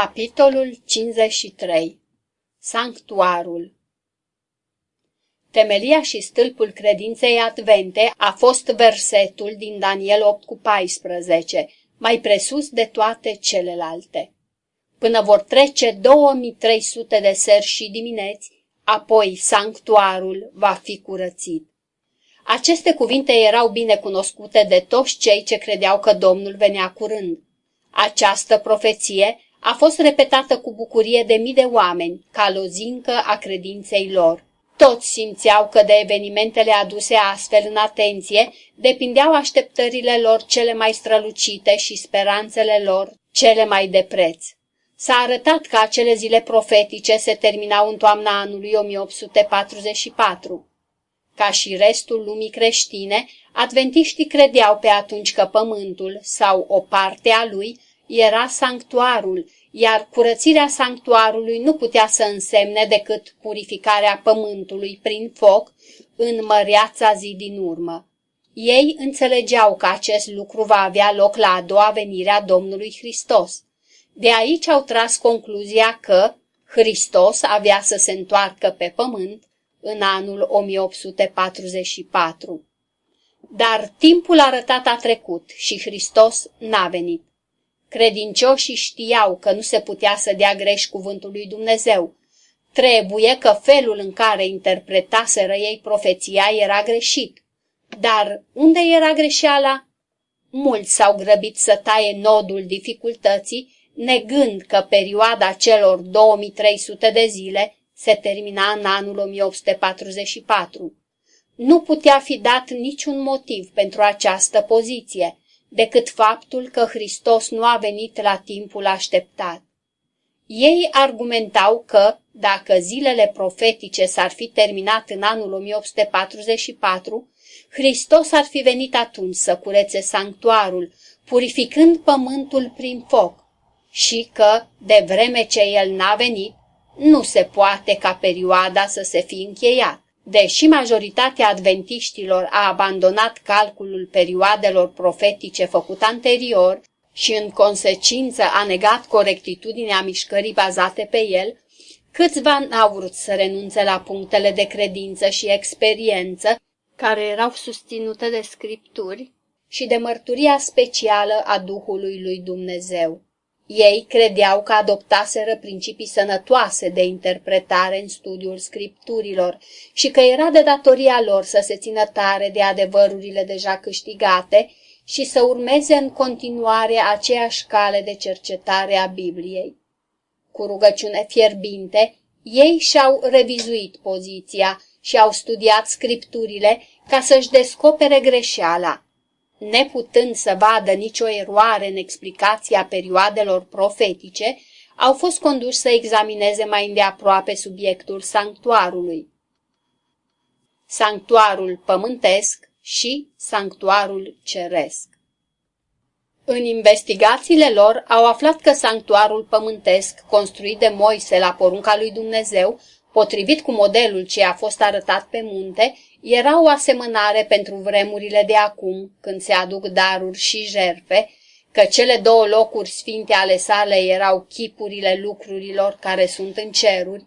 Capitolul 53 Sanctuarul Temelia și stâlpul credinței advente a fost versetul din Daniel 8 cu 14, mai presus de toate celelalte. Până vor trece 2300 de seri și dimineți, apoi sanctuarul va fi curățit. Aceste cuvinte erau bine cunoscute de toți cei ce credeau că Domnul venea curând. Această profeție a fost repetată cu bucurie de mii de oameni, ca lozincă a credinței lor. Toți simțeau că de evenimentele aduse astfel în atenție depindeau așteptările lor cele mai strălucite și speranțele lor cele mai de preț. S-a arătat că acele zile profetice se terminau în toamna anului 1844. Ca și restul lumii creștine, adventiștii credeau pe atunci că pământul sau o parte a lui era sanctuarul, iar curățirea sanctuarului nu putea să însemne decât purificarea pământului prin foc în măreața zi din urmă. Ei înțelegeau că acest lucru va avea loc la a doua venire a Domnului Hristos. De aici au tras concluzia că Hristos avea să se întoarcă pe pământ în anul 1844. Dar timpul arătat a trecut și Hristos n-a venit. Credincioșii știau că nu se putea să dea greș cuvântul lui Dumnezeu. Trebuie că felul în care interpretaseră ei profeția era greșit. Dar unde era greșeala? Mulți s-au grăbit să taie nodul dificultății, negând că perioada celor 2300 de zile se termina în anul 1844. Nu putea fi dat niciun motiv pentru această poziție, decât faptul că Hristos nu a venit la timpul așteptat. Ei argumentau că, dacă zilele profetice s-ar fi terminat în anul 1844, Hristos ar fi venit atunci să curețe sanctuarul, purificând pământul prin foc, și că, de vreme ce el n-a venit, nu se poate ca perioada să se fi încheiat. Deși majoritatea adventiștilor a abandonat calculul perioadelor profetice făcut anterior și în consecință a negat corectitudinea mișcării bazate pe el, câțiva n-au vrut să renunțe la punctele de credință și experiență care erau susținute de scripturi și de mărturia specială a Duhului lui Dumnezeu. Ei credeau că adoptaseră principii sănătoase de interpretare în studiul scripturilor și că era de datoria lor să se țină tare de adevărurile deja câștigate și să urmeze în continuare aceeași cale de cercetare a Bibliei. Cu rugăciune fierbinte, ei și-au revizuit poziția și au studiat scripturile ca să-și descopere greșeala neputând să vadă nicio eroare în explicația perioadelor profetice, au fost conduși să examineze mai îndeaproape subiectul sanctuarului. Sanctuarul pământesc și sanctuarul ceresc. În investigațiile lor au aflat că sanctuarul pământesc, construit de Moise la porunca lui Dumnezeu, potrivit cu modelul ce a fost arătat pe munte, era o asemănare pentru vremurile de acum, când se aduc daruri și jerfe, că cele două locuri sfinte ale sale erau chipurile lucrurilor care sunt în ceruri,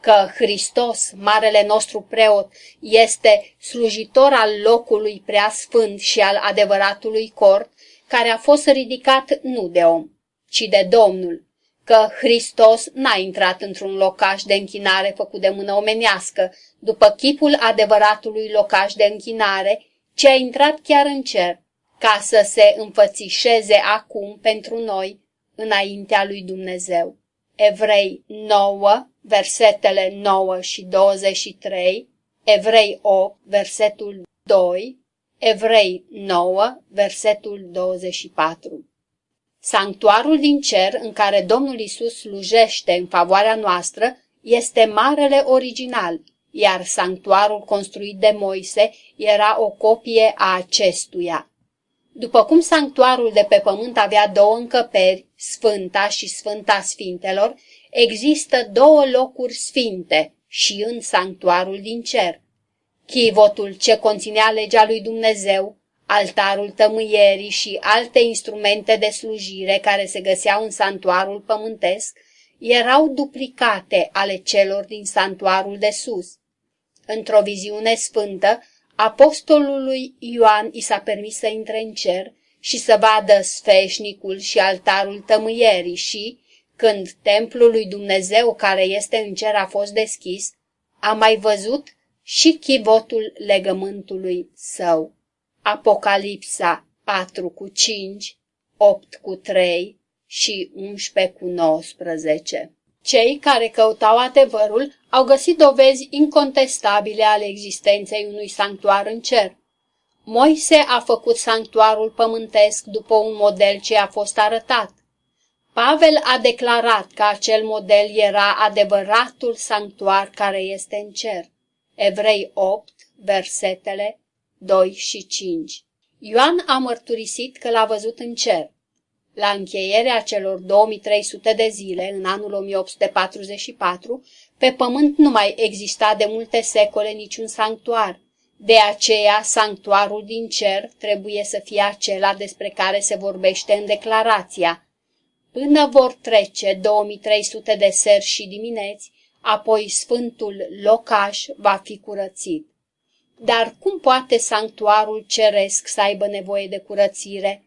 că Hristos, marele nostru preot, este slujitor al locului prea sfânt și al adevăratului cort, care a fost ridicat nu de om, ci de Domnul, că Hristos n-a intrat într-un locaș de închinare făcut de mână omenească, după chipul adevăratului locaș de închinare, ci a intrat chiar în cer, ca să se înfățișeze acum pentru noi înaintea lui Dumnezeu. Evrei 9, versetele 9 și 23, Evrei 8, versetul 2, Evrei 9, versetul 24. Sanctuarul din cer în care Domnul Isus slujește în favoarea noastră este marele original, iar sanctuarul construit de Moise era o copie a acestuia. După cum sanctuarul de pe pământ avea două încăperi, Sfânta și Sfânta Sfintelor, există două locuri sfinte și în sanctuarul din cer. Chivotul ce conținea legea lui Dumnezeu altarul tămâierii și alte instrumente de slujire care se găseau în santuarul pământesc erau duplicate ale celor din santuarul de sus. Într-o viziune sfântă, apostolului Ioan i s-a permis să intre în cer și să vadă sfeșnicul și altarul tămâierii și, când templul lui Dumnezeu care este în cer a fost deschis, a mai văzut și chivotul legământului său. Apocalipsa 4 cu 5, 8 cu 3 și 11 cu 19. Cei care căutau adevărul au găsit dovezi incontestabile ale existenței unui sanctuar în cer. Moise a făcut sanctuarul pământesc după un model ce a fost arătat. Pavel a declarat că acel model era adevăratul sanctuar care este în cer. Evrei 8, versetele 2 și 5. Ioan a mărturisit că l-a văzut în cer. La încheierea celor 2300 de zile, în anul 1844, pe pământ nu mai exista de multe secole niciun sanctuar. De aceea, sanctuarul din cer trebuie să fie acela despre care se vorbește în declarația. Până vor trece 2300 de seri și dimineți, apoi sfântul locaș va fi curățit. Dar cum poate sanctuarul ceresc să aibă nevoie de curățire?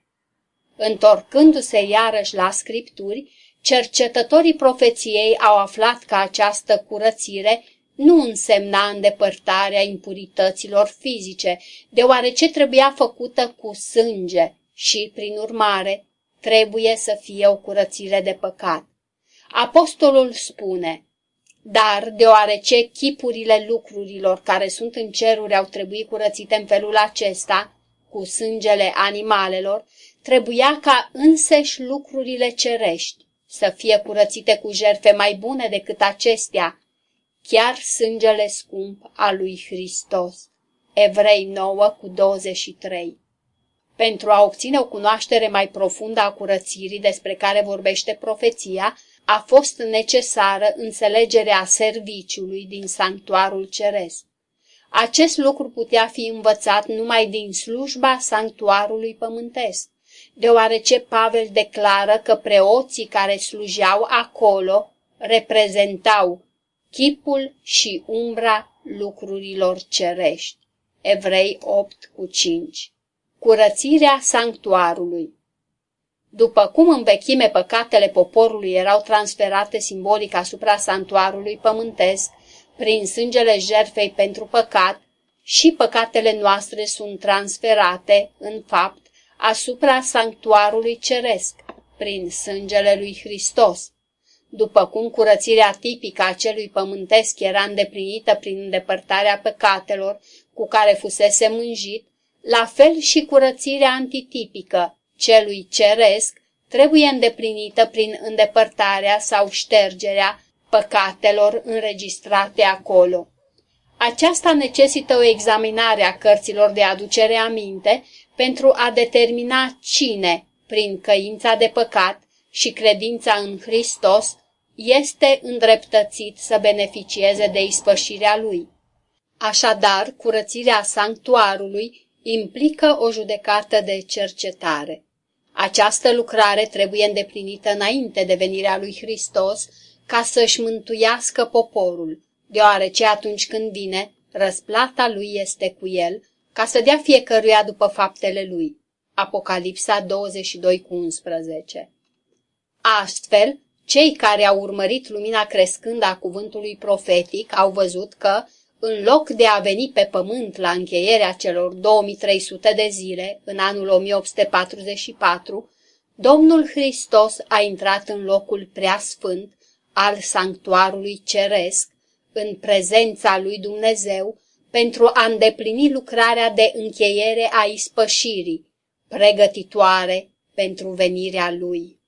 Întorcându-se iarăși la scripturi, cercetătorii profeției au aflat că această curățire nu însemna îndepărtarea impurităților fizice, deoarece trebuia făcută cu sânge și, prin urmare, trebuie să fie o curățire de păcat. Apostolul spune, dar deoarece chipurile lucrurilor care sunt în ceruri au trebuit curățite în felul acesta, cu sângele animalelor, trebuia ca înseși lucrurile cerești să fie curățite cu jerfe mai bune decât acestea, chiar sângele scump al lui Hristos. Evrei 9 cu 23 Pentru a obține o cunoaștere mai profundă a curățirii despre care vorbește profeția, a fost necesară înțelegerea serviciului din sanctuarul ceresc. Acest lucru putea fi învățat numai din slujba sanctuarului pământesc, deoarece Pavel declară că preoții care slujeau acolo reprezentau chipul și umbra lucrurilor cerești. Evrei 8 cu 5 Curățirea sanctuarului după cum în vechime păcatele poporului erau transferate simbolic asupra santuarului pământesc, prin sângele jerfei pentru păcat, și păcatele noastre sunt transferate, în fapt, asupra sanctuarului ceresc, prin sângele lui Hristos. După cum curățirea tipică a celui pământesc era îndeplinită prin îndepărtarea păcatelor cu care fusese mânjit, la fel și curățirea antitipică, celui ceresc trebuie îndeplinită prin îndepărtarea sau ștergerea păcatelor înregistrate acolo. Aceasta necesită o examinare a cărților de aducere aminte pentru a determina cine, prin căința de păcat și credința în Hristos, este îndreptățit să beneficieze de ispășirea lui. Așadar, curățirea sanctuarului implică o judecată de cercetare. Această lucrare trebuie îndeplinită înainte de venirea lui Hristos ca să-și mântuiască poporul, deoarece atunci când vine, răsplata lui este cu el, ca să dea fiecăruia după faptele lui. Apocalipsa 22 cu 11 Astfel, cei care au urmărit lumina crescândă a cuvântului profetic au văzut că, în loc de a veni pe pământ la încheierea celor 2300 de zile, în anul 1844, Domnul Hristos a intrat în locul preasfânt al sanctuarului ceresc, în prezența lui Dumnezeu, pentru a îndeplini lucrarea de încheiere a ispășirii, pregătitoare pentru venirea lui.